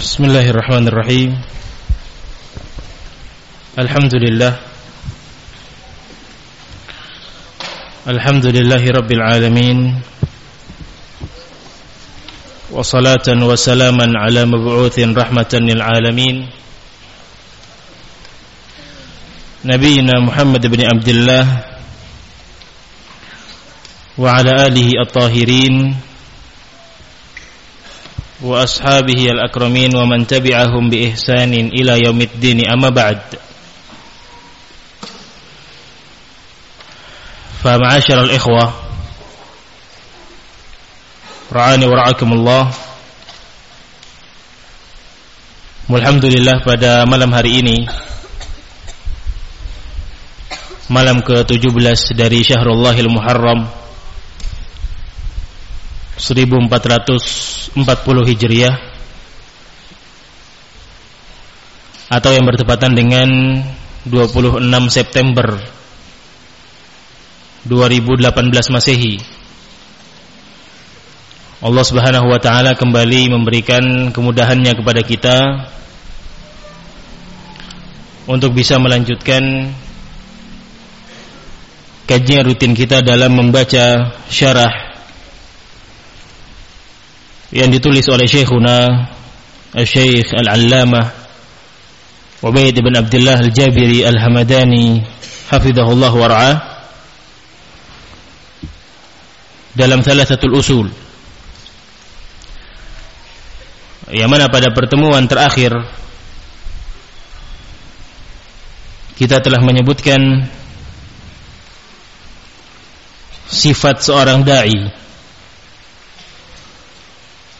بسم الله الرحمن الرحيم الحمد لله الحمد لله رب العالمين وصلاة وسلاما على مبعوث رحمة للعالمين نبينا محمد بن عبد الله وعلى آله الطاهرين وأصحابه الأكرمين ومن تبعهم بإحسان إلى يوم الدين أما بعد فمعاشر الإخوة رعاني ورعاكم الله Alhamdulillah pada malam hari ini Malam ke-17 dari Syahrul Muharram 1440 Hijriah atau yang bertepatan dengan 26 September 2018 Masehi. Allah Subhanahu wa taala kembali memberikan kemudahannya kepada kita untuk bisa melanjutkan kajian rutin kita dalam membaca syarah yang ditulis oleh Syekhuna Syekh Al-Allamah Ubaid bin Abdullah Al-Jabiri Al-Hamadani hafizahullah wa ra'ah dalam salah satu usul. Yang mana pada pertemuan terakhir kita telah menyebutkan sifat seorang dai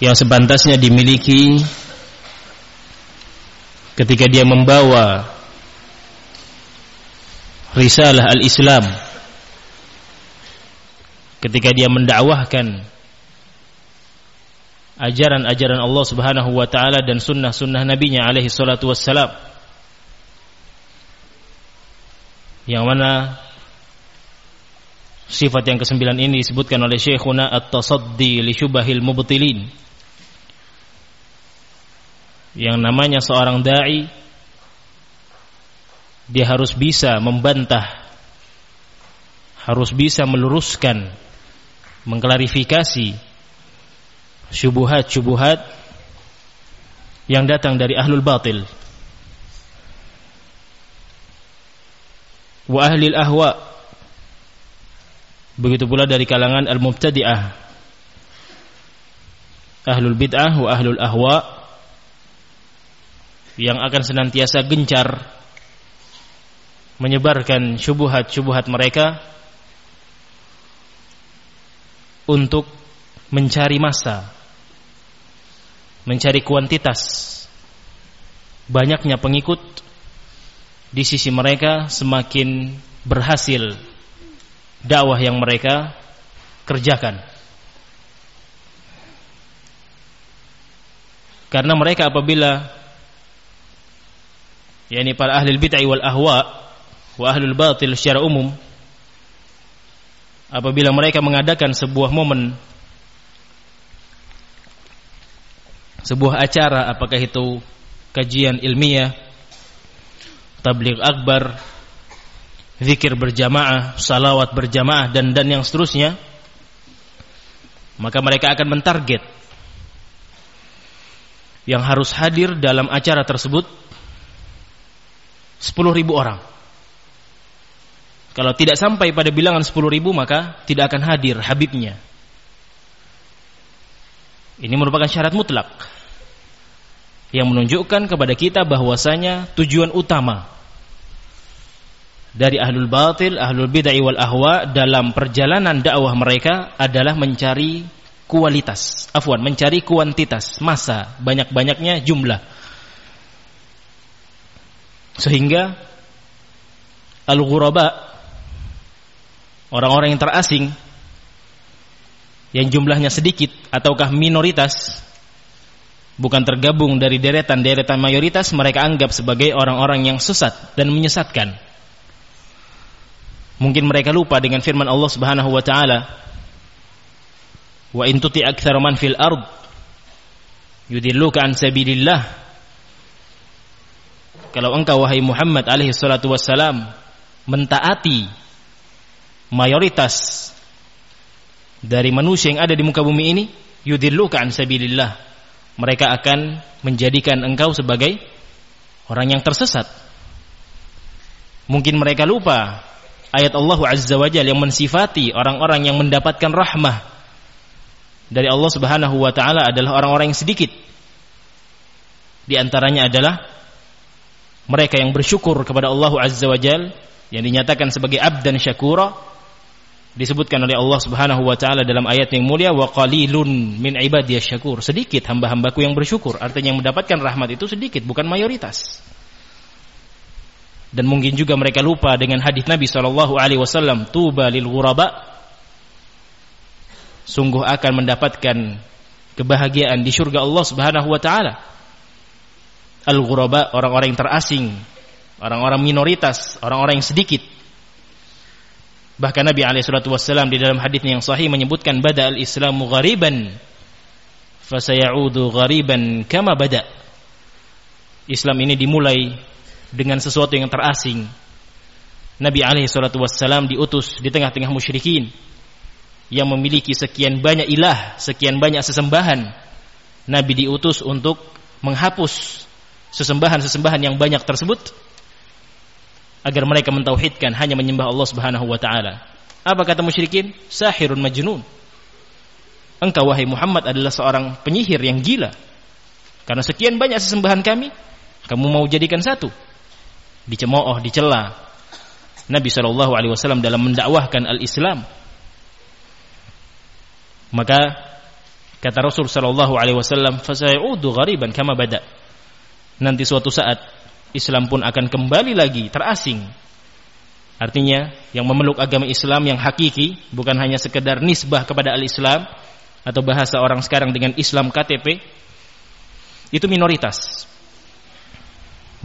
yang sepantasnya dimiliki ketika dia membawa risalah al-Islam ketika dia mendakwahkan ajaran-ajaran Allah Subhanahu wa taala dan sunnah-sunnah nabinya alaihi salatu wassalam yang mana sifat yang kesembilan ini disebutkan oleh Syekhuna at-tasaddi li syubahil mubtilin yang namanya seorang dai dia harus bisa membantah harus bisa meluruskan mengklarifikasi syubuhat-syubuhat yang datang dari ahlul batil. Wa ahli ahwa. Begitu pula dari kalangan al-mubtadi'ah. Ahlul bid'ah wa ahlul ahwa yang akan senantiasa gencar menyebarkan syubuhat-syubuhat mereka untuk mencari masa, mencari kuantitas, banyaknya pengikut di sisi mereka semakin berhasil dakwah yang mereka kerjakan. Karena mereka apabila yakni para ahli bid'ah wal ahwa wa ahlul batil secara umum apabila mereka mengadakan sebuah momen sebuah acara apakah itu kajian ilmiah tabligh akbar zikir berjamaah salawat berjamaah dan dan yang seterusnya maka mereka akan mentarget yang harus hadir dalam acara tersebut 10 ribu orang. Kalau tidak sampai pada bilangan 10 ribu maka tidak akan hadir Habibnya. Ini merupakan syarat mutlak yang menunjukkan kepada kita bahwasanya tujuan utama dari ahlul batil, ahlul bid'ah wal ahwa dalam perjalanan dakwah mereka adalah mencari kualitas, afwan, mencari kuantitas, masa, banyak-banyaknya jumlah sehingga al-ghuraba orang-orang yang terasing yang jumlahnya sedikit ataukah minoritas bukan tergabung dari deretan-deretan mayoritas mereka anggap sebagai orang-orang yang sesat dan menyesatkan. Mungkin mereka lupa dengan firman Allah Subhanahu wa taala Wa in tuti fil ard yudilluka an sabilillah kalau engkau wahai Muhammad alaihi salatu wassalam mentaati mayoritas dari manusia yang ada di muka bumi ini yudilluka an sabilillah mereka akan menjadikan engkau sebagai orang yang tersesat mungkin mereka lupa ayat Allah Azza wa Jalla yang mensifati orang-orang yang mendapatkan rahmah dari Allah Subhanahu wa taala adalah orang-orang yang sedikit. Di antaranya adalah mereka yang bersyukur kepada Allah Azza wa Jal yang dinyatakan sebagai abdan syakura disebutkan oleh Allah Subhanahu wa taala dalam ayat yang mulia wa qalilun min ibadiyas syakur. Sedikit hamba-hambaku yang bersyukur artinya yang mendapatkan rahmat itu sedikit bukan mayoritas. Dan mungkin juga mereka lupa dengan hadis Nabi sallallahu alaihi wasallam tuba lil ghuraba. Sungguh akan mendapatkan kebahagiaan di surga Allah Subhanahu wa taala. Al-ghuraba orang-orang yang terasing, orang-orang minoritas, orang-orang yang sedikit. Bahkan Nabi alaihi salatu wasallam di dalam hadisnya yang sahih menyebutkan bada al-islamu ghariban fasayaudu ghariban kama bada. Islam ini dimulai dengan sesuatu yang terasing. Nabi alaihi salatu wasallam diutus di tengah-tengah musyrikin yang memiliki sekian banyak ilah, sekian banyak sesembahan. Nabi diutus untuk menghapus sesembahan-sesembahan yang banyak tersebut agar mereka mentauhidkan hanya menyembah Allah Subhanahu wa taala. Apa kata musyrikin? Sahirun majnun. Engkau wahai Muhammad adalah seorang penyihir yang gila. Karena sekian banyak sesembahan kami, kamu mau jadikan satu. Dicemooh, dicela. Nabi Shallallahu alaihi wasallam dalam mendakwahkan al-Islam maka kata Rasul sallallahu alaihi wasallam, "Fasayudu ghariban kama bada." Nanti suatu saat Islam pun akan kembali lagi terasing. Artinya yang memeluk agama Islam yang hakiki bukan hanya sekedar nisbah kepada al-Islam atau bahasa orang sekarang dengan Islam KTP itu minoritas.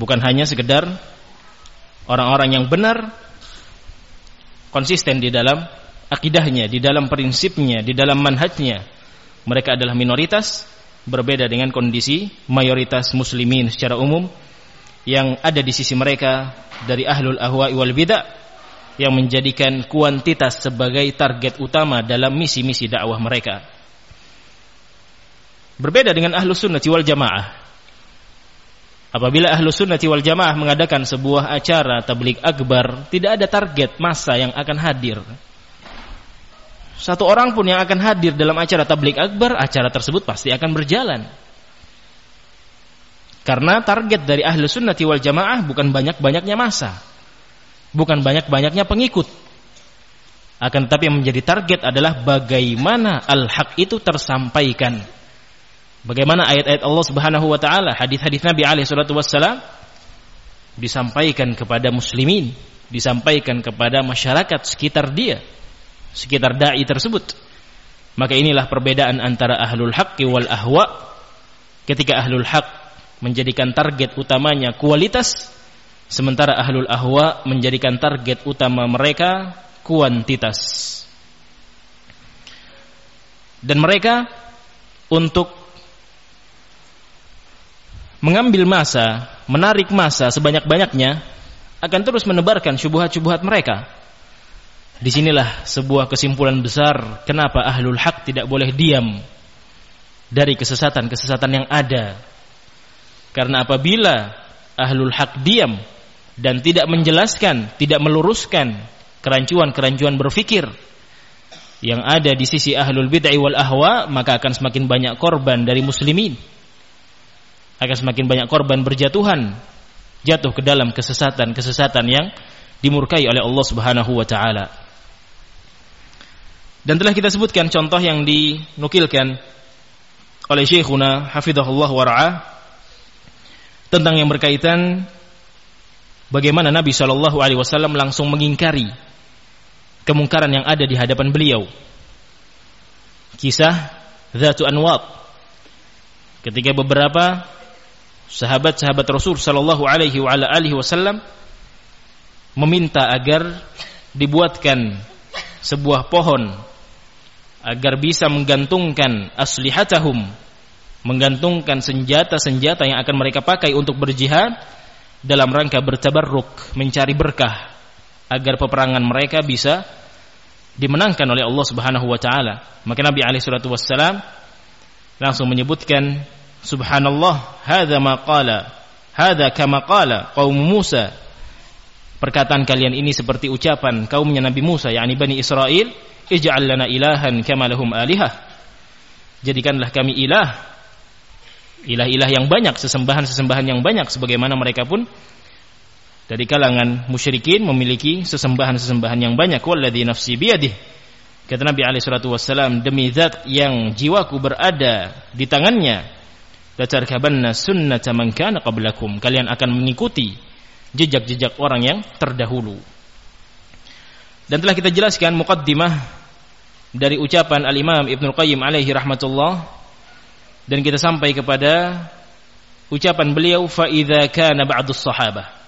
Bukan hanya sekedar orang-orang yang benar konsisten di dalam akidahnya, di dalam prinsipnya, di dalam manhajnya. Mereka adalah minoritas berbeda dengan kondisi mayoritas muslimin secara umum yang ada di sisi mereka dari ahlul ahwa wal bidah yang menjadikan kuantitas sebagai target utama dalam misi-misi dakwah mereka. Berbeda dengan ahlu sunnati wal jamaah. Apabila ahlu sunnati wal jamaah mengadakan sebuah acara tablik akbar, tidak ada target masa yang akan hadir satu orang pun yang akan hadir dalam acara tablik akbar, acara tersebut pasti akan berjalan. Karena target dari ahlu sunnati wal jamaah bukan banyak-banyaknya masa. Bukan banyak-banyaknya pengikut. Akan tetapi yang menjadi target adalah bagaimana al-haq itu tersampaikan. Bagaimana ayat-ayat Allah Subhanahu wa taala, hadis-hadis Nabi alaihi salatu wassalam disampaikan kepada muslimin, disampaikan kepada masyarakat sekitar dia sekitar dai tersebut. Maka inilah perbedaan antara ahlul haqqi wal ahwa. Ketika ahlul haq menjadikan target utamanya kualitas, sementara ahlul ahwa menjadikan target utama mereka kuantitas. Dan mereka untuk mengambil masa, menarik masa sebanyak-banyaknya akan terus menebarkan syubhat-syubhat mereka Di sinilah sebuah kesimpulan besar kenapa ahlul hak tidak boleh diam dari kesesatan-kesesatan yang ada. Karena apabila ahlul hak diam dan tidak menjelaskan, tidak meluruskan kerancuan-kerancuan berfikir yang ada di sisi ahlul bid'ah wal ahwa, maka akan semakin banyak korban dari muslimin. Akan semakin banyak korban berjatuhan, jatuh ke dalam kesesatan-kesesatan yang dimurkai oleh Allah Subhanahu wa taala. Dan telah kita sebutkan contoh yang dinukilkan oleh Syekhuna Hafidhahullah Wara'ah tentang yang berkaitan bagaimana Nabi Shallallahu Alaihi Wasallam langsung mengingkari kemungkaran yang ada di hadapan beliau. Kisah Zatu Anwat ketika beberapa sahabat-sahabat Rasul Shallallahu Alaihi Wasallam meminta agar dibuatkan sebuah pohon agar bisa menggantungkan aslihatahum menggantungkan senjata-senjata yang akan mereka pakai untuk berjihad dalam rangka bertabarruk, mencari berkah agar peperangan mereka bisa dimenangkan oleh Allah Subhanahu wa taala. Maka Nabi alaihi salatu wassalam langsung menyebutkan subhanallah hadza ma qala hadza kama qala qaum Musa perkataan kalian ini seperti ucapan kaumnya Nabi Musa yakni Bani Israel ij'al lana ilahan kama lahum alihah. Jadikanlah kami ilah ilah-ilah yang banyak sesembahan-sesembahan yang banyak sebagaimana mereka pun dari kalangan musyrikin memiliki sesembahan-sesembahan yang banyak. Walladzi nafsi biyadih kata Nabi alaihi salatu wasallam demi zat yang jiwaku berada di tangannya latarkabanna sunnata man kana qablakum. Kalian akan mengikuti jejak-jejak orang yang terdahulu. Dan telah kita jelaskan muqaddimah dari ucapan al-Imam Ibnu Qayyim alaihi rahmatullah dan kita sampai kepada ucapan beliau fa kana ba'dus sahabah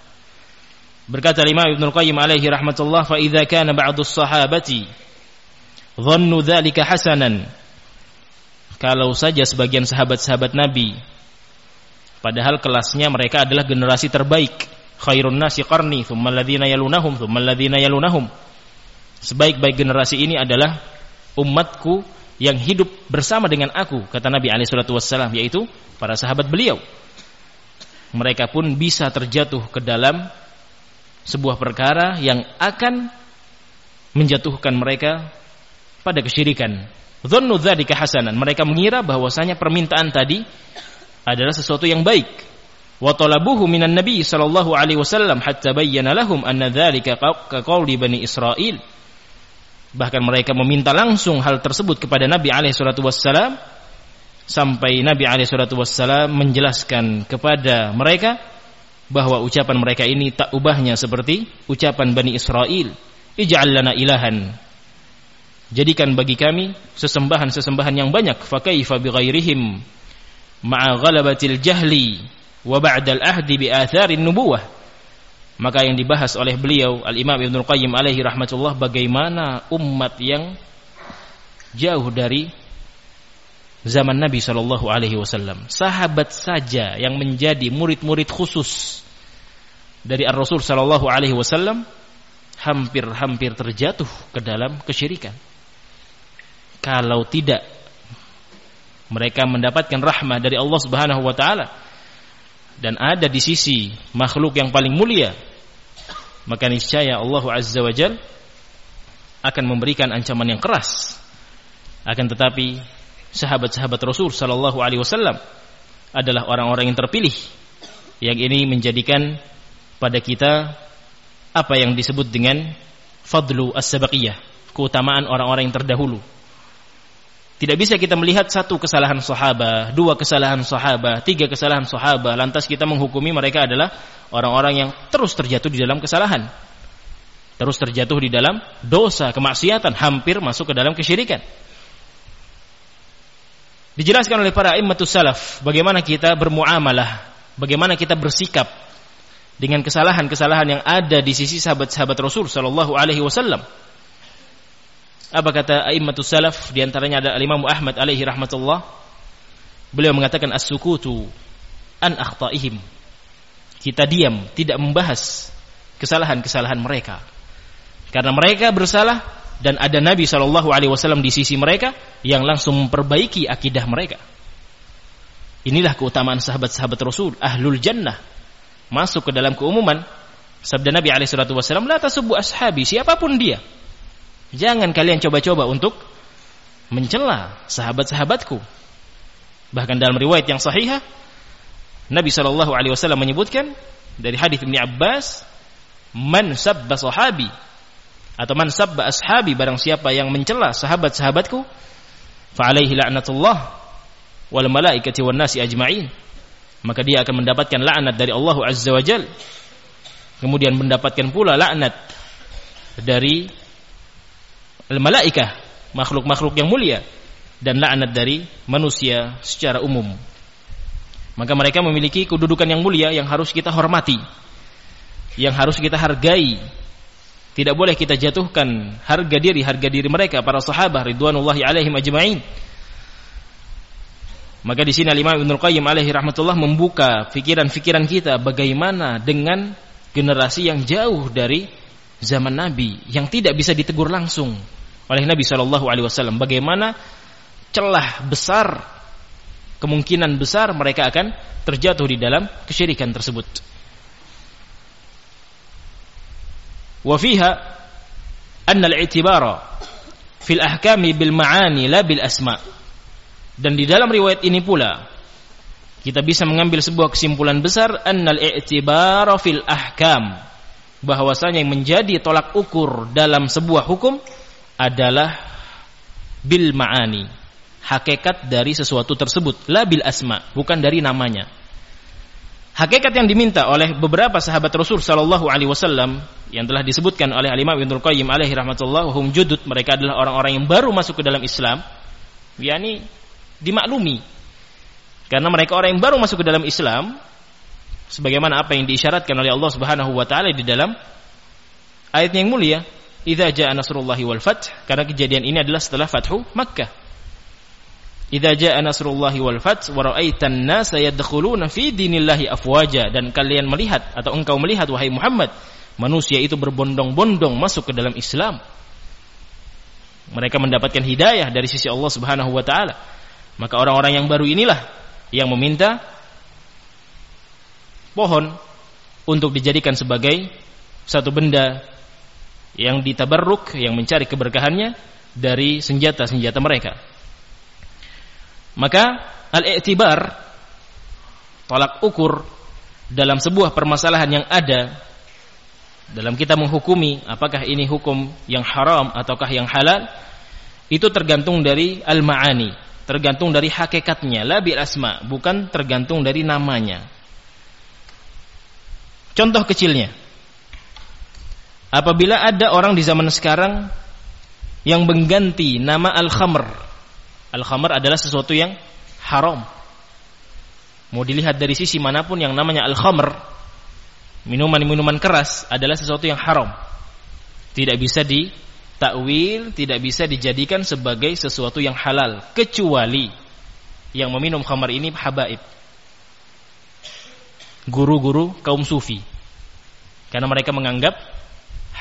Berkata Imam Ibnu Qayyim alaihi rahmatullah, "Fa idza kana ba'du sahabati dhannu dzalika hasanan." Kalau saja sebagian sahabat-sahabat Nabi padahal kelasnya mereka adalah generasi terbaik, khairun nasi qarni, tsumma alladziina yalunahum, tsumma alladziina yalunahum. Sebaik-baik generasi ini adalah umatku yang hidup bersama dengan aku, kata Nabi alaihi salatu wassalam, yaitu para sahabat beliau. Mereka pun bisa terjatuh ke dalam sebuah perkara yang akan menjatuhkan mereka pada kesyirikan. Dhannu dzalika hasanan. Mereka mengira bahwasanya permintaan tadi adalah sesuatu yang baik. Wa talabuhu minan nabi sallallahu alaihi wasallam hatta bayyana lahum anna dzalika kaqauli bani Israil. Bahkan mereka meminta langsung hal tersebut kepada Nabi alaihi salatu wassalam sampai Nabi alaihi salatu wassalam menjelaskan kepada mereka bahwa ucapan mereka ini tak ubahnya seperti ucapan Bani Israel ij'al lana ilahan. Jadikan bagi kami sesembahan-sesembahan yang banyak. Fa kaifa bighairihim ma'a ghalabatil jahli wa ahdi bi atharin nubuwah maka yang dibahas oleh beliau Al-Imam Ibnu Qayyim alaihi rahmatullah bagaimana umat yang jauh dari zaman Nabi Shallallahu Alaihi Wasallam. Sahabat saja yang menjadi murid-murid khusus dari Ar Rasul Shallallahu Alaihi Wasallam hampir-hampir terjatuh ke dalam kesyirikan. Kalau tidak mereka mendapatkan rahmah dari Allah Subhanahu Wa Taala dan ada di sisi makhluk yang paling mulia, maka niscaya Allah Azza wa Jal akan memberikan ancaman yang keras. Akan tetapi sahabat-sahabat Rasul sallallahu alaihi wasallam adalah orang-orang yang terpilih yang ini menjadikan pada kita apa yang disebut dengan fadlu as-sabaqiyah, keutamaan orang-orang yang terdahulu. Tidak bisa kita melihat satu kesalahan sahabat, dua kesalahan sahabat, tiga kesalahan sahabat, lantas kita menghukumi mereka adalah orang-orang yang terus terjatuh di dalam kesalahan. Terus terjatuh di dalam dosa, kemaksiatan, hampir masuk ke dalam kesyirikan. Dijelaskan oleh para immatus salaf bagaimana kita bermuamalah, bagaimana kita bersikap dengan kesalahan-kesalahan yang ada di sisi sahabat-sahabat Rasul sallallahu alaihi wasallam. Apa kata aimmatus salaf di antaranya ada Imam Ahmad alaihi rahmatullah. Beliau mengatakan as-sukutu an akhtaihim. Kita diam, tidak membahas kesalahan-kesalahan mereka. Karena mereka bersalah dan ada Nabi Shallallahu Alaihi Wasallam di sisi mereka yang langsung memperbaiki akidah mereka. Inilah keutamaan sahabat-sahabat Rasul, ahlul jannah, masuk ke dalam keumuman. Sabda Nabi Alaihi Wasallam, la tasubbu ashabi, siapa pun dia. Jangan kalian coba-coba untuk mencela sahabat-sahabatku. Bahkan dalam riwayat yang sahihah, Nabi Shallallahu Alaihi Wasallam menyebutkan dari hadis Ibnu Abbas, man sabba sahabi atau man sabba ashabi barang siapa yang mencela sahabat-sahabatku fa alaihi la'natullah wal malaikati wan nasi ajma'in maka dia akan mendapatkan laknat dari Allah Azza wa Jal kemudian mendapatkan pula laknat dari malaikah makhluk-makhluk yang mulia dan laknat dari manusia secara umum. Maka mereka memiliki kedudukan yang mulia yang harus kita hormati yang harus kita hargai. Tidak boleh kita jatuhkan harga diri harga diri mereka para sahabat ridwanullahi alaihim ajma'in. Maka di sini Imam Ibnu Qayyim alaihi rahmatullah membuka pikiran-pikiran kita bagaimana dengan generasi yang jauh dari zaman Nabi yang tidak bisa ditegur langsung oleh Nabi Shallallahu alaihi wasallam. Bagaimana celah besar kemungkinan besar mereka akan terjatuh di dalam kesyirikan tersebut. Wa fiha anna al-i'tibara fil ahkami bil ma'ani la bil asma'. Dan di dalam riwayat ini pula kita bisa mengambil sebuah kesimpulan besar annal i'tibara fil ahkam bahwasanya yang menjadi tolak ukur dalam sebuah hukum adalah bil ma'ani. Hakikat dari sesuatu tersebut. La bil asma bukan dari namanya. Hakikat yang diminta oleh beberapa sahabat Rasul sallallahu alaihi wasallam yang telah disebutkan oleh Imam Ibnu Qayyim alaihi rahmatullah hum judud mereka adalah orang-orang yang baru masuk ke dalam Islam yakni dimaklumi. Karena mereka orang yang baru masuk ke dalam Islam sebagaimana apa yang diisyaratkan oleh Allah Subhanahu wa taala di dalam ayat yang mulia, "Idza jaa nasrullahi wal fath." Karena kejadian ini adalah setelah Fathu Makkah. Idza jaa nasrullahi wal fath wa ra'aitan nasa yadkhuluna fi dinillahi afwaja dan kalian melihat atau engkau melihat wahai Muhammad manusia itu berbondong-bondong masuk ke dalam Islam. Mereka mendapatkan hidayah dari sisi Allah Subhanahu wa taala. Maka orang-orang yang baru inilah yang meminta pohon untuk dijadikan sebagai satu benda yang ditabarruk, yang mencari keberkahannya dari senjata-senjata mereka. Maka al-i'tibar tolak ukur dalam sebuah permasalahan yang ada dalam kita menghukumi apakah ini hukum yang haram ataukah yang halal itu tergantung dari al-ma'ani tergantung dari hakikatnya. La bil asma bukan tergantung dari namanya. Contoh kecilnya apabila ada orang di zaman sekarang yang mengganti nama al-khamr. Al-khamr adalah sesuatu yang haram. Mau dilihat dari sisi mana pun yang namanya al-khamr minuman-minuman keras adalah sesuatu yang haram. Tidak bisa di takwil tidak bisa dijadikan sebagai sesuatu yang halal kecuali yang meminum khamar ini habaib. Guru-guru kaum sufi. Karena mereka menganggap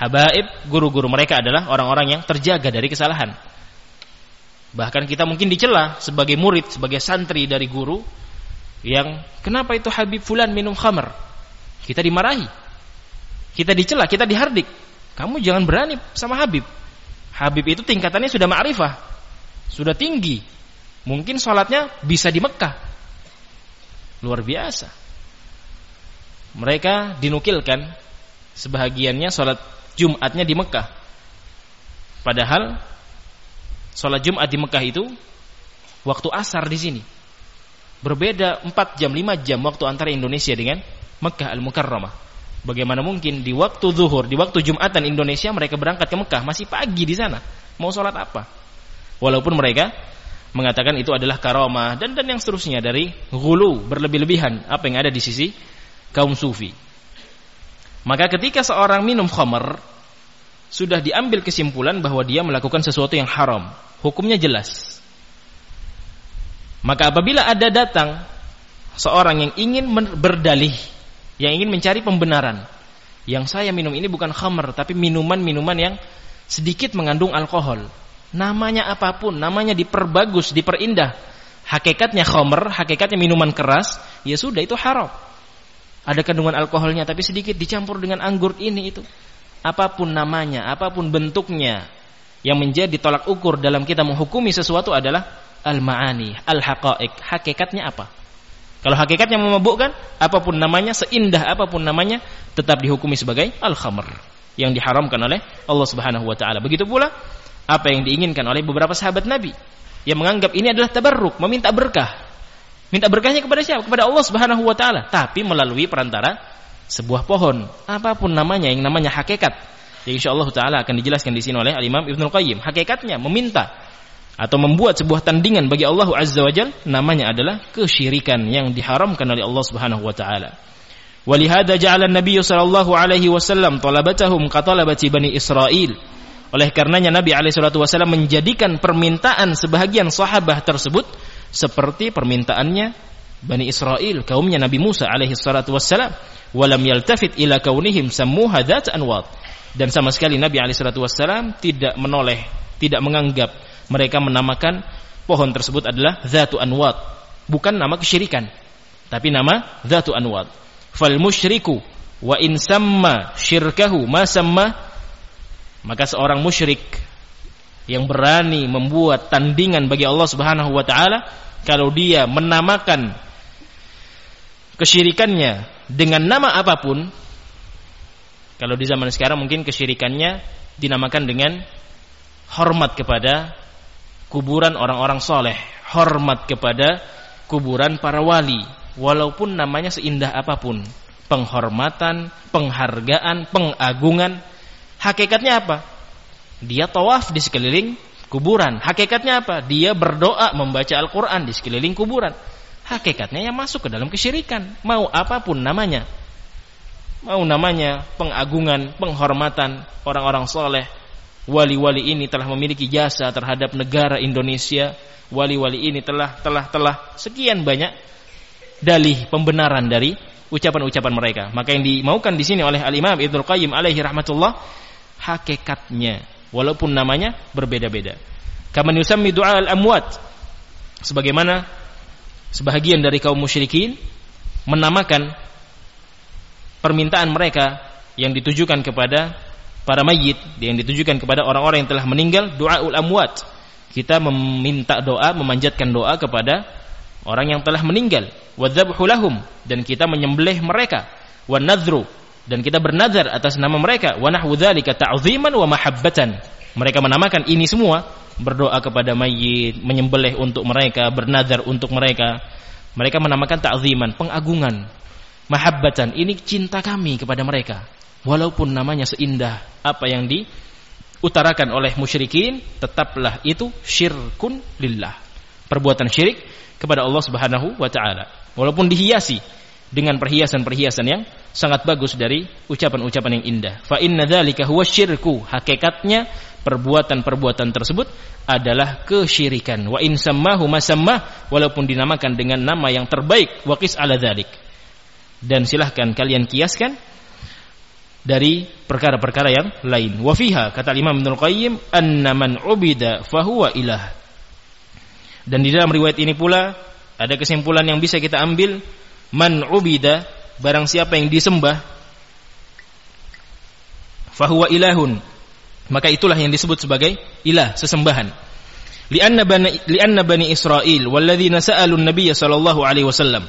habaib guru-guru mereka adalah orang-orang yang terjaga dari kesalahan bahkan kita mungkin dicela sebagai murid sebagai santri dari guru yang kenapa itu Habib fulan minum khamar kita dimarahi kita dicela kita dihardik kamu jangan berani sama Habib Habib itu tingkatannya sudah ma'rifah, sudah tinggi. Mungkin sholatnya bisa di Mekah. Luar biasa. Mereka dinukilkan sebahagiannya sholat Jumatnya di Mekah. Padahal sholat Jumat di Mekah itu waktu asar di sini. Berbeda 4 jam, 5 jam waktu antara Indonesia dengan Mekah Al-Mukarramah. Bagaimana mungkin di waktu zuhur, di waktu Jumatan Indonesia mereka berangkat ke Mekah masih pagi di sana. Mau sholat apa? Walaupun mereka mengatakan itu adalah karomah dan dan yang seterusnya dari gulu berlebih-lebihan apa yang ada di sisi kaum sufi. Maka ketika seorang minum khamar sudah diambil kesimpulan bahwa dia melakukan sesuatu yang haram, hukumnya jelas. Maka apabila ada datang seorang yang ingin berdalih yang ingin mencari pembenaran. Yang saya minum ini bukan khamr, tapi minuman-minuman yang sedikit mengandung alkohol. Namanya apa pun, namanya diperbagus, diperindah. Hakikatnya khamr, hakikatnya minuman keras, ya sudah itu haram. Ada kandungan alkoholnya tapi sedikit dicampur dengan anggur ini itu. Apa pun namanya, apa pun bentuknya, yang menjadi tolak ukur dalam kita menghukumi sesuatu adalah al-ma'ani, al-haqa'iq. Hakikatnya apa? Kalau hakikatnya memabukkan, apa pun namanya, seindah apa pun namanya, tetap dihukumi sebagai al-khamr yang diharamkan oleh Allah Subhanahu wa taala. Begitu pula apa yang diinginkan oleh beberapa sahabat Nabi yang menganggap ini adalah tabarruk, meminta berkah. Minta berkahnya kepada siapa? Kepada Allah Subhanahu wa taala, tapi melalui perantara sebuah pohon, apa pun namanya yang namanya hakikat. Yang insyaallah taala akan dijelaskan di sini oleh Al-Imam Ibnu Qayyim. Hakikatnya meminta atau membuat sebuah tandingan bagi Allah Azza wa Jal namanya adalah kesyirikan yang diharamkan oleh Allah Subhanahu wa taala. Walihada ja'ala Nabi sallallahu alaihi wasallam talabatahum katalabati Bani Israel. Oleh karenanya Nabi alaihi wasallam menjadikan permintaan sebahagian sahabat tersebut seperti permintaannya Bani Israel kaumnya Nabi Musa alaihi salatu wassalam. Walam yaltafit ila kaunihim sammuha dzat anwat dan sama sekali Nabi alaihi salatu wassalam tidak menoleh tidak menganggap mereka menamakan pohon tersebut adalah zatu anwat bukan nama kesyirikan tapi nama zatu anwat fal musyriku wa in samma syirkahu ma samma maka seorang musyrik yang berani membuat tandingan bagi Allah Subhanahu wa taala kalau dia menamakan kesyirikannya dengan nama apa pun kalau di zaman sekarang mungkin kesyirikannya dinamakan dengan hormat kepada kuburan orang-orang soleh hormat kepada kuburan para wali walaupun namanya seindah apa pun penghormatan, penghargaan, pengagungan. Hakikatnya apa? Dia tawaf di sekeliling kuburan. Hakikatnya apa? Dia berdoa membaca Al-Quran di sekeliling kuburan. Hakikatnya yang masuk ke dalam kesyirikan. Mau apa pun namanya. Mau namanya pengagungan, penghormatan orang-orang soleh. Wali-wali ini telah memiliki jasa terhadap negara Indonesia. Wali-wali ini telah telah telah sekian banyak dalih pembenaran dari ucapan-ucapan mereka. Maka yang dimaukan di sini oleh Al-Imam Ibnu Qayyim alaihi rahmatullah hakikatnya walaupun namanya berbeda-beda. Kama yusammi du'a al-amwat. Sebagaimana sebahagian dari kaum musyrikin menamakan permintaan mereka yang ditujukan kepada para mayit yang ditujukan kepada orang-orang yang telah meninggal ul amwat kita meminta doa memanjatkan doa kepada orang yang telah meninggal. Wadzabhu lahum. Dan kita menyembelih mereka. Wan nadhru dan kita bernazar atas nama mereka. Wa nahwu dzalika wa mahabbatan. Mereka menamakan ini semua berdoa kepada mayit menyembelih untuk mereka bernazar untuk mereka. Mereka menamakan ta'ziman pengagungan mahabbatan. Ini cinta kami kepada mereka. Walaupun namanya seindah apa yang diutarakan oleh musyrikin tetaplah itu syirkun lillah. Perbuatan syirik kepada Allah Subhanahu wa taala. Walaupun dihiasi dengan perhiasan-perhiasan yang sangat bagus dari ucapan-ucapan yang indah. Fa inna dzalika huwa syirku. Hakikatnya perbuatan-perbuatan tersebut adalah kesyirikan. Wa in sammahu masammah walaupun dinamakan dengan nama yang terbaik waqis ala dzalik. Dan silahkan kalian kiaskan dari perkara-perkara yang lain. Wa fiha kata Imam Ibnu Qayyim anna man ubida fahuwa ilah. Dan di dalam riwayat ini pula ada kesimpulan yang bisa kita ambil man ubida barang siapa yang disembah fahuwa ilahun. Maka itulah yang disebut sebagai ilah sesembahan. Lianna bani lianna bani Israel walladzina sa'alu an-nabiy sallallahu alaihi wasallam.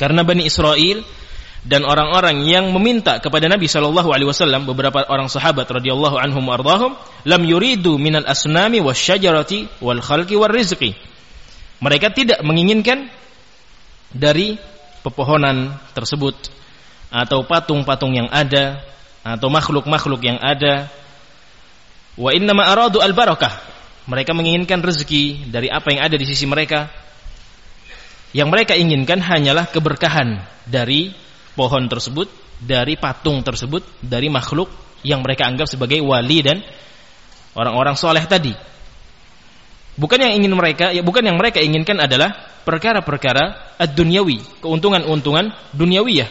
Karena bani Israel dan orang-orang yang meminta kepada Nabi sallallahu alaihi wasallam beberapa orang sahabat radhiyallahu anhum ardhahum lam yuridu minal asnami wasyajarati wal khalqi war rizqi. Mereka tidak menginginkan dari pepohonan tersebut atau patung-patung yang ada atau makhluk-makhluk yang ada. Wa innama aradu al barakah mereka menginginkan rezeki dari apa yang ada di sisi mereka. Yang mereka inginkan hanyalah keberkahan dari pohon tersebut dari patung tersebut dari makhluk yang mereka anggap sebagai wali dan orang-orang soleh tadi Bukan yang ingin mereka, ya bukan yang mereka inginkan adalah perkara-perkara ad-dunyawi, keuntungan-untungan dunyawiyah.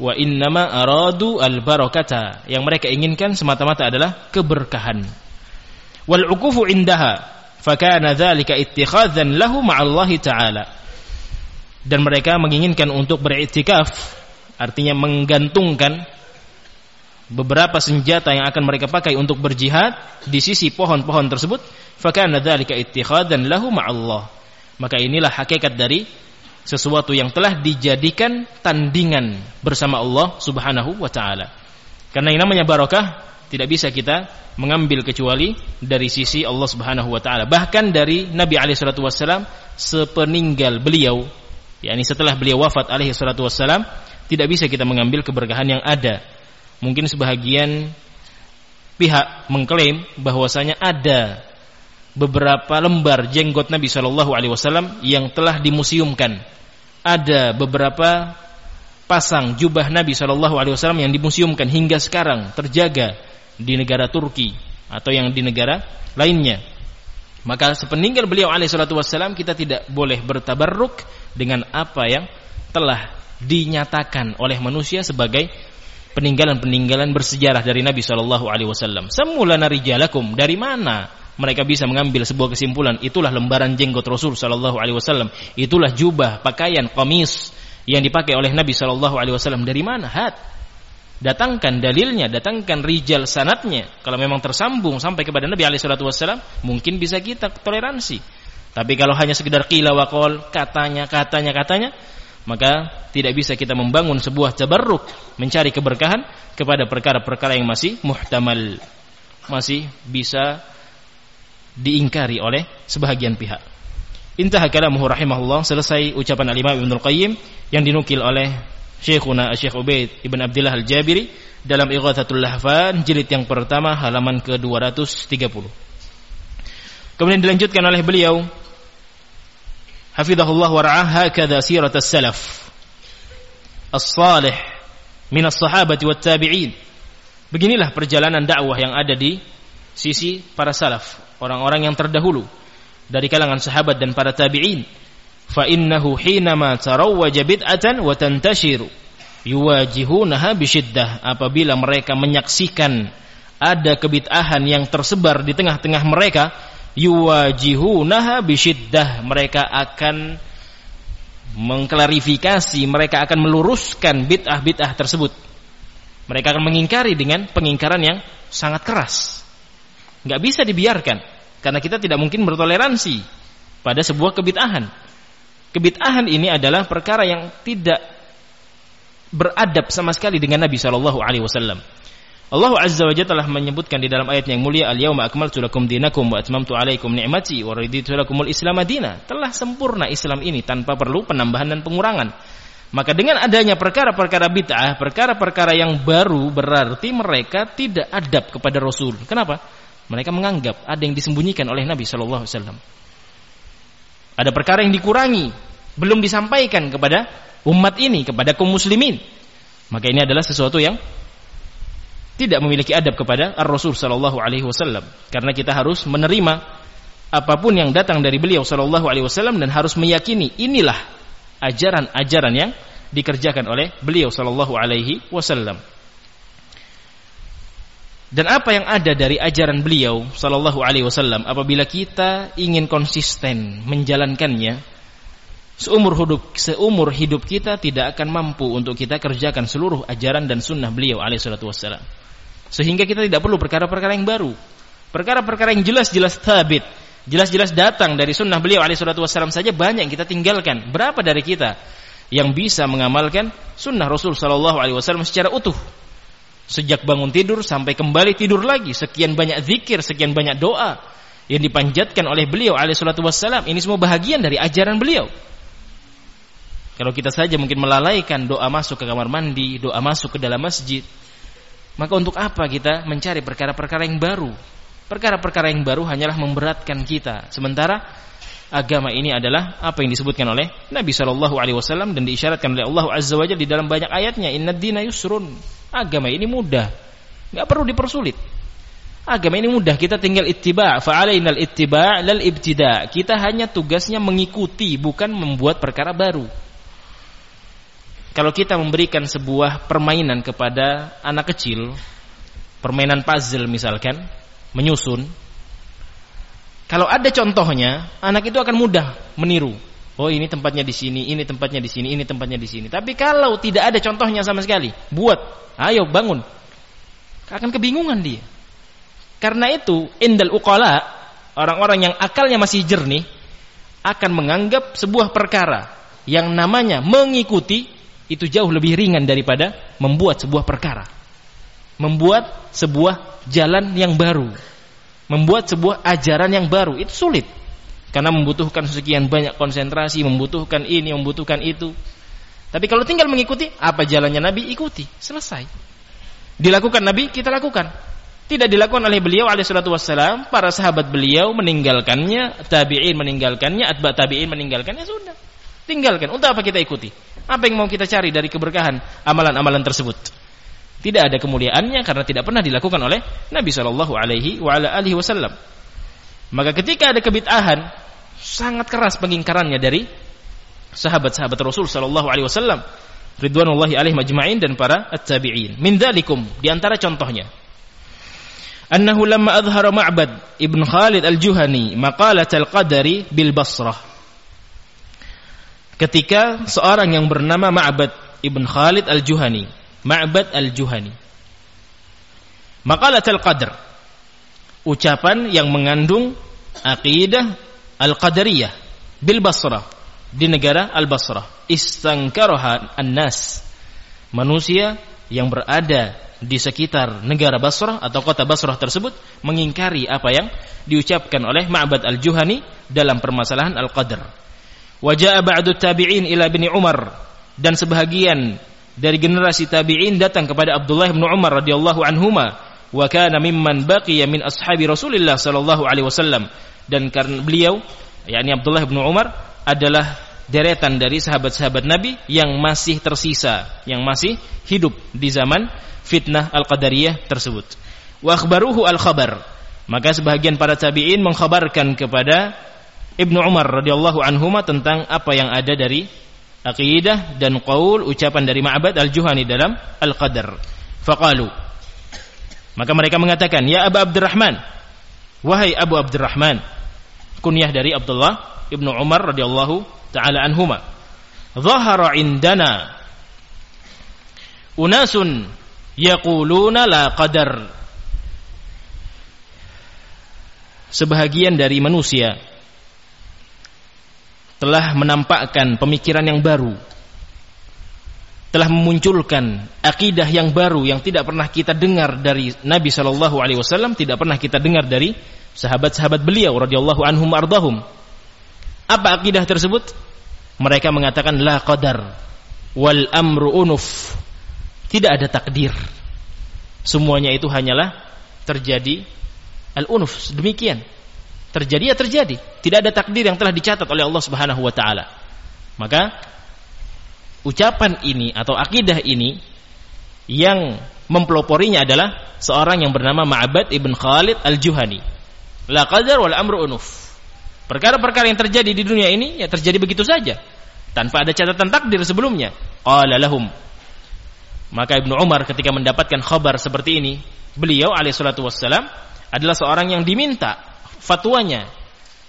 Wa innama aradu al-barakata. Yang mereka inginkan semata-mata adalah keberkahan. Wal uqufu indaha fakana dzalika ittikhadzan lahu ma'allahi ta'ala. Dan mereka menginginkan untuk beriktikaf, artinya menggantungkan beberapa senjata yang akan mereka pakai untuk berjihad di sisi pohon-pohon tersebut fakana dzalika ittikhadan lahu ma'allah. Maka inilah hakikat dari sesuatu yang telah dijadikan tandingan bersama Allah Subhanahu wa taala. Karena yang namanya barakah tidak bisa kita mengambil kecuali dari sisi Allah Subhanahu wa taala. Bahkan dari Nabi alaihi salatu wasallam sepeninggal beliau yakni setelah beliau wafat alaihi salatu wasallam tidak bisa kita mengambil keberkahan yang ada. Mungkin sebahagian pihak mengklaim bahwasanya ada beberapa lembar jenggot Nabi Shallallahu Alaihi Wasallam yang telah dimuseumkan. Ada beberapa pasang jubah Nabi Shallallahu Alaihi Wasallam yang dimuseumkan hingga sekarang terjaga di negara Turki atau yang di negara lainnya. Maka sepeninggal beliau alaihi wassalam kita tidak boleh bertabarruk dengan apa yang telah dinyatakan oleh manusia sebagai peninggalan-peninggalan bersejarah dari Nabi Shallallahu alaihi wasallam. Semulana rijalakum dari mana mereka bisa mengambil sebuah kesimpulan itulah lembaran jenggot Rasul Shallallahu alaihi wasallam, itulah jubah, pakaian, kamis yang dipakai oleh Nabi Shallallahu alaihi wasallam dari mana? Hat datangkan dalilnya, datangkan rijal sanatnya. Kalau memang tersambung sampai kepada Nabi alaihi wasallam, mungkin bisa kita toleransi. Tapi kalau hanya sekedar qila wa qol, katanya, katanya, katanya, maka tidak bisa kita membangun sebuah tabarruk mencari keberkahan kepada perkara-perkara yang masih muhtamal, masih bisa diingkari oleh sebahagian pihak. Intah kalamuhu rahimahullah selesai ucapan al-Imam Ibnu Qayyim yang dinukil oleh Syekhuna Syekh Ubaid Ibn Abdullah Al-Jabiri dalam Ighathatul Lahfan jilid yang pertama halaman ke-230. Kemudian dilanjutkan oleh beliau Hafizahullah wa ra'ah hakadha sirat as-salaf as-salih min as-sahabati wat tabi'in. Beginilah perjalanan dakwah yang ada di sisi para salaf, orang-orang yang terdahulu dari kalangan sahabat dan para tabi'in. Fa innahu hinama tarawwaja bid'atan wa tantashiru yuwajihunaha bisyiddah. Apabila mereka menyaksikan ada kebid'ahan yang tersebar di tengah-tengah mereka yuwajihunaha bisyiddah. Mereka akan mengklarifikasi mereka akan meluruskan bid'ah-bid'ah tersebut. Mereka akan mengingkari dengan pengingkaran yang sangat keras. Nggak bisa dibiarkan karena kita tidak mungkin bertoleransi pada sebuah kebid'ahan Kebid'ahan ini adalah perkara yang tidak beradab sama sekali dengan Nabi Shallallahu Alaihi Wasallam. Allah Azza wa Jalla telah menyebutkan di dalam ayat yang mulia Al-yawma akmaltu lakum dinakum wa atmamtu alaikum ni'mati wa raditu lakumul Islam madina. Telah sempurna Islam ini tanpa perlu penambahan dan pengurangan. Maka dengan adanya perkara-perkara bid'ah, perkara-perkara yang baru berarti mereka tidak adab kepada Rasul. Kenapa? Mereka menganggap ada yang disembunyikan oleh Nabi Shallallahu Alaihi Wasallam. Ada perkara yang dikurangi, belum disampaikan kepada umat ini, kepada kaum muslimin. Maka ini adalah sesuatu yang tidak memiliki adab kepada Ar-Rasul sallallahu alaihi wasallam karena kita harus menerima apa pun yang datang dari beliau sallallahu alaihi wasallam dan harus meyakini inilah ajaran-ajaran yang dikerjakan oleh beliau sallallahu alaihi wasallam. Dan apa yang ada dari ajaran beliau sallallahu alaihi wasallam apabila kita ingin konsisten menjalankannya seumur hidup seumur hidup kita tidak akan mampu untuk kita kerjakan seluruh ajaran dan sunnah beliau alaihi wasallam. Sehingga kita tidak perlu perkara-perkara yang baru. Perkara-perkara yang jelas-jelas tabit, jelas-jelas datang dari sunnah beliau alaihi wasallam saja banyak yang kita tinggalkan. Berapa dari kita yang bisa mengamalkan sunnah Rasul sallallahu alaihi wasallam secara utuh? Sejak bangun tidur sampai kembali tidur lagi. Sekian banyak zikir, sekian banyak doa yang dipanjatkan oleh beliau alaihi salatu wassalam. Ini semua bahagian dari ajaran beliau. Kalau kita saja mungkin melalaikan doa masuk ke kamar mandi, doa masuk ke dalam masjid, maka untuk apa kita mencari perkara-perkara yang baru? Perkara-perkara yang baru hanyalah memberatkan kita. Sementara agama ini adalah apa yang disebutkan oleh Nabi Shallallahu Alaihi Wasallam dan diisyaratkan oleh Allah Azza Wajalla di dalam banyak ayatnya. Inna dina yusrun. Agama ini mudah, nggak perlu dipersulit. Agama ini mudah, kita tinggal ittiba. Fa'alainal ittiba lal ibtida. Kita hanya tugasnya mengikuti, bukan membuat perkara baru. Kalau kita memberikan sebuah permainan kepada anak kecil, permainan puzzle misalkan, menyusun, kalau ada contohnya, anak itu akan mudah meniru. Oh ini tempatnya di sini, ini tempatnya di sini, ini tempatnya di sini. Tapi kalau tidak ada contohnya sama sekali, buat, ayo bangun, akan kebingungan dia. Karena itu, indal uqala, orang-orang yang akalnya masih jernih, akan menganggap sebuah perkara yang namanya mengikuti itu jauh lebih ringan daripada membuat sebuah perkara. Membuat sebuah jalan yang baru membuat sebuah ajaran yang baru itu sulit karena membutuhkan sekian banyak konsentrasi, membutuhkan ini, membutuhkan itu. Tapi kalau tinggal mengikuti apa jalannya Nabi ikuti, selesai. Dilakukan Nabi, kita lakukan. Tidak dilakukan oleh beliau alaihissalatu wassalam, para sahabat beliau meninggalkannya, tabi'in meninggalkannya, atba tabi'in meninggalkannya sudah. Tinggalkan. Untuk apa kita ikuti? Apa yang mau kita cari dari keberkahan amalan-amalan tersebut? Tidak ada kemuliaannya karena tidak pernah dilakukan oleh Nabi Shallallahu Alaihi Wasallam. Maka ketika ada kebid'ahan, sangat keras pengingkarannya dari sahabat-sahabat Rasul sallallahu alaihi wasallam ridwanullahi alaihi majma'in dan para at-tabi'in. Min dzalikum di antara contohnya annahu lamma adhara Ma'bad ibn Khalid al-Juhani maqalat al-qadari bil Basrah. Ketika seorang yang bernama Ma'bad ibn Khalid al-Juhani, Ma'bad al-Juhani. Maqalat al-qadar ucapan yang mengandung aqidah al-qadariyah bil Basrah di negara Al-Basrah. Istangkaraha an-nas. Manusia yang berada di sekitar negara Basrah atau kota Basrah tersebut mengingkari apa yang diucapkan oleh Ma'bad Al-Juhani dalam permasalahan Al-Qadar. Wajah ba'du tabi'in ila bin Umar dan sebahagian dari generasi tabi'in datang kepada Abdullah bin Umar radhiyallahu anhuma wa kana mimman baqiya min ashabi Rasulillah sallallahu alaihi wasallam dan karena beliau yakni Abdullah bin Umar adalah deretan dari sahabat-sahabat Nabi yang masih tersisa, yang masih hidup di zaman fitnah Al-Qadariyah tersebut. Wa akhbaruhu al-khabar. Maka sebahagian para tabi'in mengkhabarkan kepada Ibnu Umar radhiyallahu anhuma tentang apa yang ada dari aqidah dan qaul ucapan dari Ma'bad al-Juhani dalam Al-Qadar. Faqalu. Maka mereka mengatakan, "Ya Abu Abdurrahman, wahai Abu Abdurrahman." Kunyah dari Abdullah Ibnu Umar radhiyallahu taala anhuma. Zahara indana unasun yaquluna la qadar. Sebahagian dari manusia telah menampakkan pemikiran yang baru telah memunculkan akidah yang baru yang tidak pernah kita dengar dari Nabi Shallallahu Alaihi Wasallam, tidak pernah kita dengar dari sahabat-sahabat beliau radhiyallahu anhum ardahum. Apa akidah tersebut? Mereka mengatakan la qadar wal amru unuf. Tidak ada takdir. Semuanya itu hanyalah terjadi al unuf. Demikian. Terjadi ya terjadi. Tidak ada takdir yang telah dicatat oleh Allah Subhanahu wa taala. Maka ucapan ini atau akidah ini yang mempeloporinya adalah seorang yang bernama Ma'bad ibn Khalid al-Juhani. La qadar wal amru unuf. Perkara-perkara yang terjadi di dunia ini ya terjadi begitu saja tanpa ada catatan takdir sebelumnya. Qala lahum. Maka Ibnu Umar ketika mendapatkan khabar seperti ini, beliau wassalam adalah seorang yang diminta fatwanya,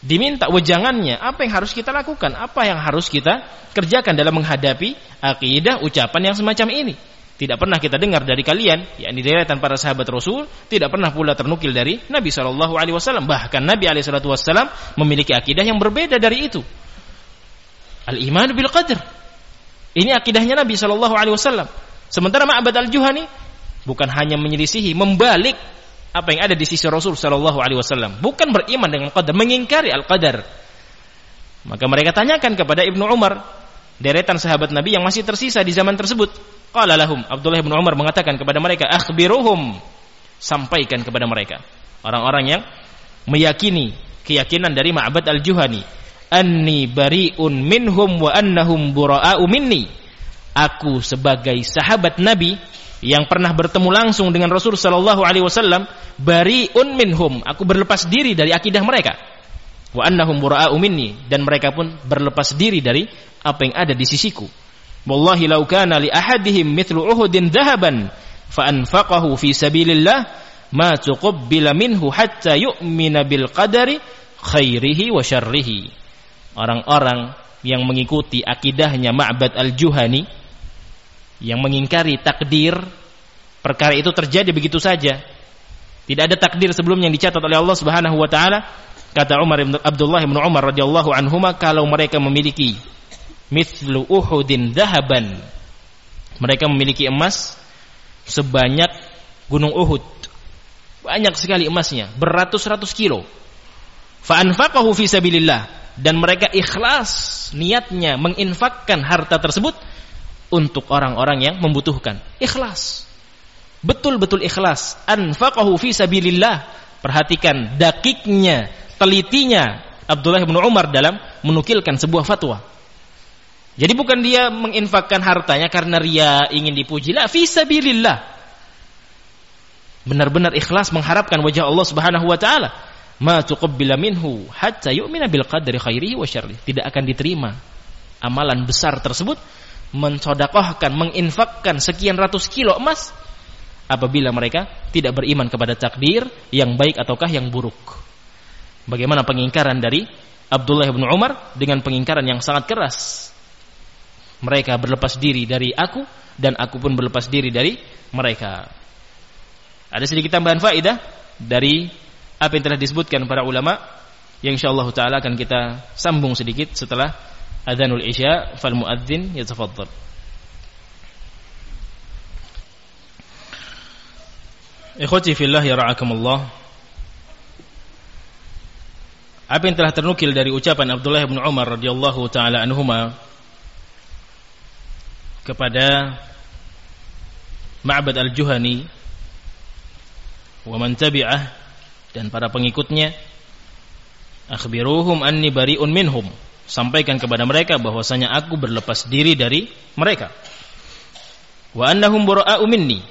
diminta wejangannya, apa yang harus kita lakukan, apa yang harus kita kerjakan dalam menghadapi akidah ucapan yang semacam ini. Tidak pernah kita dengar dari kalian, yakni deretan para sahabat Rasul, tidak pernah pula ternukil dari Nabi Shallallahu Alaihi Wasallam. Bahkan Nabi Alaihi Wasallam memiliki akidah yang berbeda dari itu. Al iman bil qadr. Ini akidahnya Nabi Shallallahu Alaihi Wasallam. Sementara Ma'bad al Juhani bukan hanya menyelisihi, membalik apa yang ada di sisi Rasul Shallallahu Alaihi Wasallam. Bukan beriman dengan qadar, mengingkari al qadar. Maka mereka tanyakan kepada Ibnu Umar, deretan sahabat Nabi yang masih tersisa di zaman tersebut. Qala lahum Abdullah bin Umar mengatakan kepada mereka, "Akhbiruhum." Sampaikan kepada mereka. Orang-orang yang meyakini keyakinan dari Ma'bad al-Juhani, "Anni bari'un minhum wa annahum bura'u minni." Aku sebagai sahabat Nabi yang pernah bertemu langsung dengan Rasul sallallahu alaihi wasallam, bari'un minhum. Aku berlepas diri dari akidah mereka. Wa annahum bura'u minni dan mereka pun berlepas diri dari apa yang ada di sisiku. Wallahi law kana li ahadihim mithlu Uhudin dhahaban fa anfaqahu fi sabilillah ma tuqabbila minhu hatta yu'mina bil qadari khairihi wa syarrihi. Orang-orang yang mengikuti akidahnya Ma'bad al-Juhani yang mengingkari takdir perkara itu terjadi begitu saja. Tidak ada takdir sebelumnya yang dicatat oleh Allah Subhanahu wa taala. Kata Umar bin Abdullah bin Umar radhiyallahu anhuma kalau mereka memiliki mithlu Uhudin dahaban. Mereka memiliki emas sebanyak gunung Uhud. Banyak sekali emasnya, beratus-ratus kilo. Fa'anfaqahu fi sabilillah dan mereka ikhlas niatnya menginfakkan harta tersebut untuk orang-orang yang membutuhkan. Ikhlas. Betul-betul ikhlas. Anfaqahu fi sabilillah. Perhatikan dakiknya, telitinya Abdullah bin Umar dalam menukilkan sebuah fatwa. Jadi bukan dia menginfakkan hartanya karena ria ingin dipuji. La fisabilillah. Benar-benar ikhlas mengharapkan wajah Allah Subhanahu wa taala. ma tuqabbila minhu hatta yu'mina bil qadri khairihi wa syarrihi. Tidak akan diterima amalan besar tersebut mensodakohkan, menginfakkan sekian ratus kilo emas apabila mereka tidak beriman kepada takdir yang baik ataukah yang buruk. Bagaimana pengingkaran dari Abdullah bin Umar dengan pengingkaran yang sangat keras. Mereka berlepas diri dari aku dan aku pun berlepas diri dari mereka. Ada sedikit tambahan faedah dari apa yang telah disebutkan para ulama yang insyaallah taala akan kita sambung sedikit setelah adzanul isya fal muadzin yatafaddal. Ikhwati fillah ya ra'akumullah. Apa yang telah ternukil dari ucapan Abdullah bin Umar radhiyallahu taala anhuma kepada Ma'bad al-Juhani wa man tabi'ah dan para pengikutnya akhbiruhum anni bari'un minhum sampaikan kepada mereka bahwasanya aku berlepas diri dari mereka wa annahum bura'u minni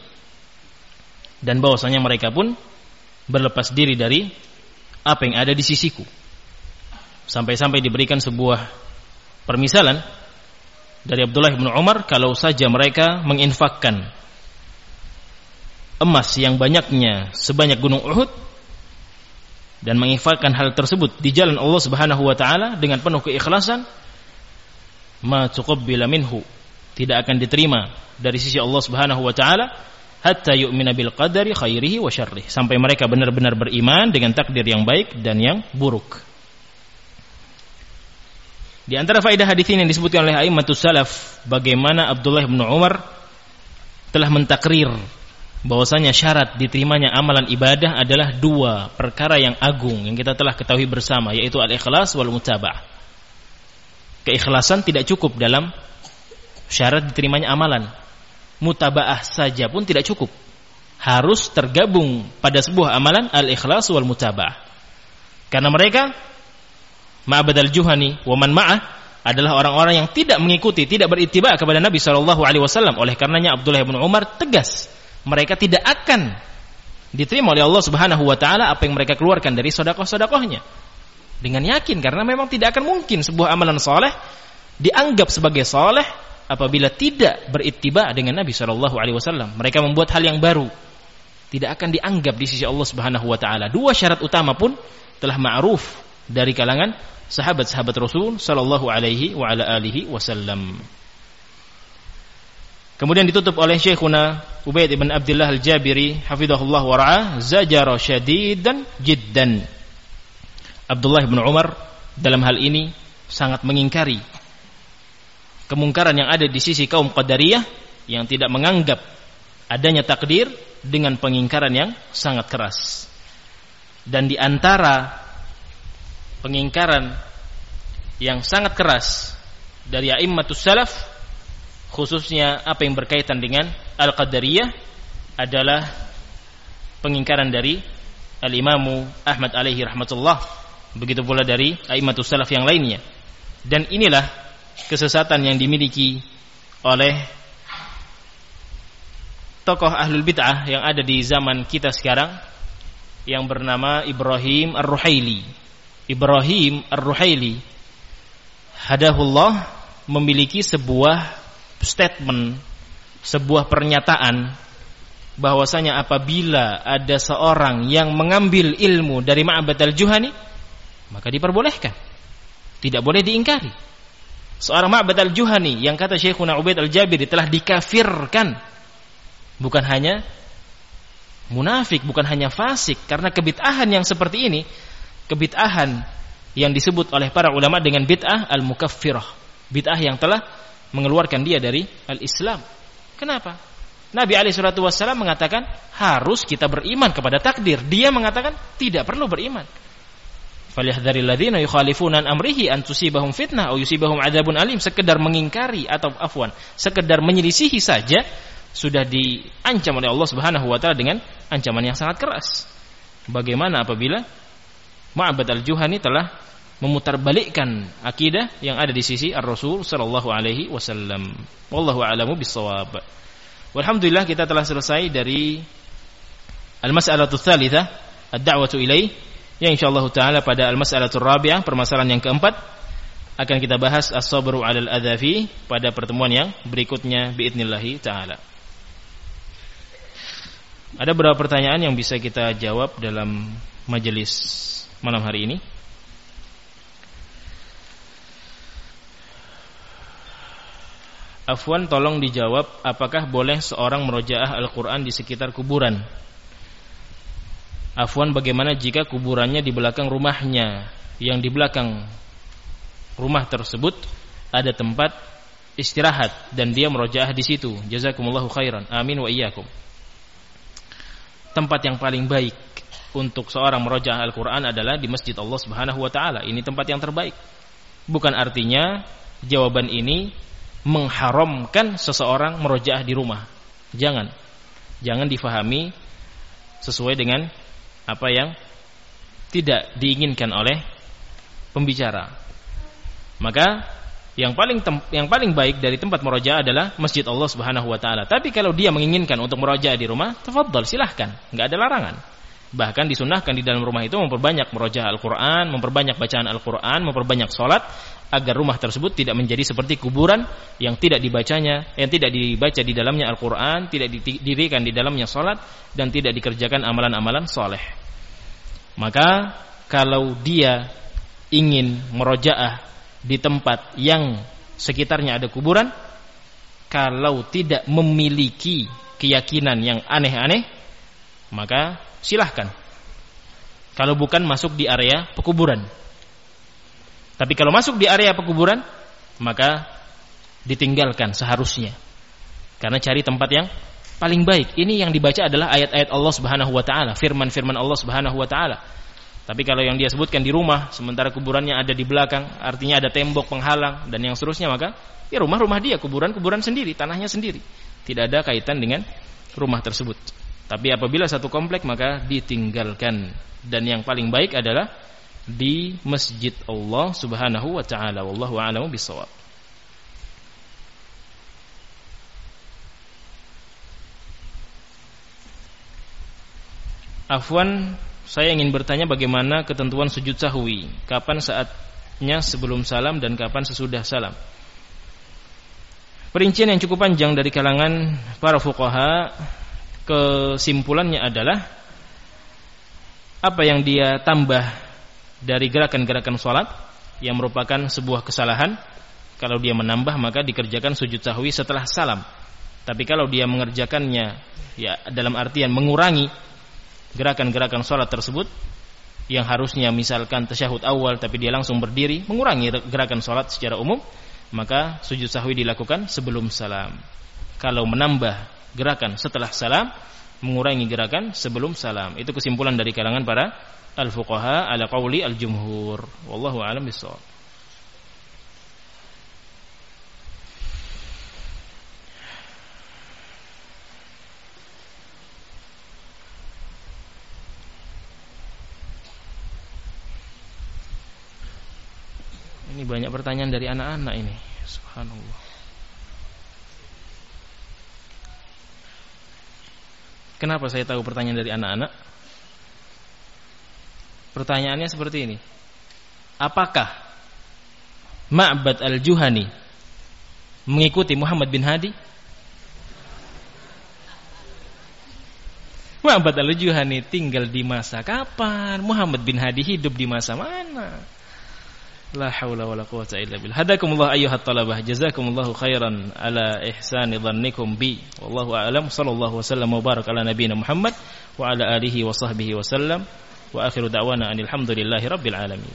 dan bahwasanya mereka pun berlepas diri dari apa yang ada di sisiku. Sampai-sampai diberikan sebuah permisalan dari Abdullah bin Umar kalau saja mereka menginfakkan emas yang banyaknya sebanyak gunung Uhud dan menginfakkan hal tersebut di jalan Allah Subhanahu wa taala dengan penuh keikhlasan ma tuqabbila minhu tidak akan diterima dari sisi Allah Subhanahu wa taala hatta yu'mina bil qadari khairihi wa syarrih sampai mereka benar-benar beriman dengan takdir yang baik dan yang buruk. Di antara faedah hadis ini yang disebutkan oleh Aimatus Salaf bagaimana Abdullah bin Umar telah mentakrir bahwasanya syarat diterimanya amalan ibadah adalah dua perkara yang agung yang kita telah ketahui bersama yaitu al-ikhlas wal mutabah. Keikhlasan tidak cukup dalam syarat diterimanya amalan mutabaah saja pun tidak cukup. Harus tergabung pada sebuah amalan al-ikhlas wal mutabaah. Karena mereka Ma'bad al-Juhani wa man ma'ah adalah orang-orang yang tidak mengikuti, tidak berittiba kepada Nabi sallallahu alaihi wasallam. Oleh karenanya Abdullah bin Umar tegas, mereka tidak akan diterima oleh Allah Subhanahu wa taala apa yang mereka keluarkan dari sedekah-sedekahnya. Dengan yakin karena memang tidak akan mungkin sebuah amalan soleh dianggap sebagai soleh apabila tidak berittiba dengan Nabi Shallallahu Alaihi Wasallam. Mereka membuat hal yang baru, tidak akan dianggap di sisi Allah Subhanahu Wa Taala. Dua syarat utama pun telah ma'ruf dari kalangan sahabat-sahabat Rasul Shallallahu Alaihi wa ala alihi Wasallam. Kemudian ditutup oleh Syekhuna Ubaid ibn Abdullah al-Jabiri hafizahullah wa ra'ah zajara syadidan jiddan. Abdullah bin Umar dalam hal ini sangat mengingkari kemungkaran yang ada di sisi kaum Qadariyah yang tidak menganggap adanya takdir dengan pengingkaran yang sangat keras. Dan di antara pengingkaran yang sangat keras dari a'immatus salaf khususnya apa yang berkaitan dengan al-qadariyah adalah pengingkaran dari al-imamu Ahmad alaihi rahmatullah begitu pula dari a'immatus salaf yang lainnya dan inilah kesesatan yang dimiliki oleh tokoh ahlul bid'ah yang ada di zaman kita sekarang yang bernama Ibrahim Ar-Ruhaili. Ibrahim Ar-Ruhaili hadahullah memiliki sebuah statement, sebuah pernyataan bahwasanya apabila ada seorang yang mengambil ilmu dari Ma'bad al-Juhani maka diperbolehkan. Tidak boleh diingkari seorang Ma'bad al-Juhani yang kata Syekhuna Ubaid al-Jabiri telah dikafirkan bukan hanya munafik bukan hanya fasik karena kebid'ahan yang seperti ini kebid'ahan yang disebut oleh para ulama dengan bid'ah al-mukaffirah bid'ah yang telah mengeluarkan dia dari al-Islam. Kenapa? Nabi alaihi salatu wasallam mengatakan harus kita beriman kepada takdir. Dia mengatakan tidak perlu beriman. Falyahdharil ladzina yukhalifuna amrihi an tusibahum fitnah atau yusibahum adzabun alim. Sekedar mengingkari atau afwan sekedar menyelisihi saja sudah diancam oleh Allah Subhanahu wa taala dengan ancaman yang sangat keras. Bagaimana apabila Ma'bad al-Juhani telah memutarbalikkan akidah yang ada di sisi Ar-Rasul sallallahu alaihi wasallam. Wallahu a'lamu bissawab. Walhamdulillah kita telah selesai dari al-mas'alatu tsalitsah, ad-da'watu ilaih Yang insyaallah taala pada al-mas'alatur rabi'ah, permasalahan yang keempat akan kita bahas as-sabru 'alal adzafi pada pertemuan yang berikutnya biidznillah taala. Ada beberapa pertanyaan yang bisa kita jawab dalam majelis malam hari ini. Afwan tolong dijawab apakah boleh seorang merojaah Al-Quran di sekitar kuburan? Afwan bagaimana jika kuburannya di belakang rumahnya? Yang di belakang rumah tersebut Ada tempat istirahat Dan dia merojaah di situ. Jazakumullahu khairan. Amin wa iyyakum. Tempat yang paling baik Untuk seorang merojaah Al-Quran adalah Di masjid Allah subhanahu wa ta'ala. Ini tempat yang terbaik. Bukan artinya Jawaban ini Mengharamkan seseorang merojaah di rumah Jangan Jangan difahami Sesuai dengan apa yang tidak diinginkan oleh pembicara. Maka yang paling yang paling baik dari tempat meroja adalah masjid Allah Subhanahu wa taala. Tapi kalau dia menginginkan untuk meroja di rumah, tafadhol silahkan, nggak ada larangan. Bahkan disunahkan di dalam rumah itu memperbanyak meroja Al-Qur'an, memperbanyak bacaan Al-Qur'an, memperbanyak sholat agar rumah tersebut tidak menjadi seperti kuburan yang tidak dibacanya, yang tidak dibaca di dalamnya Al-Qur'an, tidak didirikan di dalamnya salat dan tidak dikerjakan amalan-amalan soleh. Maka kalau dia ingin merojaah di tempat yang sekitarnya ada kuburan, kalau tidak memiliki keyakinan yang aneh-aneh, maka silahkan. Kalau bukan masuk di area pekuburan. Tapi kalau masuk di area pekuburan, maka ditinggalkan seharusnya. Karena cari tempat yang paling baik. Ini yang dibaca adalah ayat-ayat Allah Subhanahu wa taala, firman-firman Allah Subhanahu wa taala. Tapi kalau yang dia sebutkan di rumah, sementara kuburannya ada di belakang, artinya ada tembok penghalang dan yang seterusnya, maka ya rumah-rumah dia, kuburan-kuburan sendiri, tanahnya sendiri. Tidak ada kaitan dengan rumah tersebut. Tapi apabila satu komplek maka ditinggalkan. Dan yang paling baik adalah di masjid Allah Subhanahu wa taala wallahu a'lamu bissawab. Afwan, saya ingin bertanya bagaimana ketentuan sujud sahwi, kapan saatnya sebelum salam dan kapan sesudah salam. Perincian yang cukup panjang dari kalangan para fuqaha kesimpulannya adalah apa yang dia tambah dari gerakan-gerakan sholat yang merupakan sebuah kesalahan. Kalau dia menambah maka dikerjakan sujud sahwi setelah salam. Tapi kalau dia mengerjakannya ya dalam artian mengurangi gerakan-gerakan sholat tersebut yang harusnya misalkan tasyahud awal tapi dia langsung berdiri mengurangi gerakan sholat secara umum maka sujud sahwi dilakukan sebelum salam. Kalau menambah gerakan setelah salam mengurangi gerakan sebelum salam itu kesimpulan dari kalangan para al-fuqaha ala qawli al-jumhur. Wallahu a'lam bissawab. Ini banyak pertanyaan dari anak-anak ini. Subhanallah. Kenapa saya tahu pertanyaan dari anak-anak? Pertanyaannya seperti ini. Apakah Ma'bad al-Juhani mengikuti Muhammad bin Hadi? Ma'bad al-Juhani tinggal di masa kapan? Muhammad bin Hadi hidup di masa mana? La haula wala quwata illa billah. Hadakumullah ayyuhat talabah. Jazakumullahu khairan ala ihsani dhannikum bi. Wallahu a'lam. Sallallahu wasallam wa baraka ala nabiyyina Muhammad wa ala alihi wa sahbihi wasallam. Wa akhiru da'wana anil hamdulillahi rabbil alamin.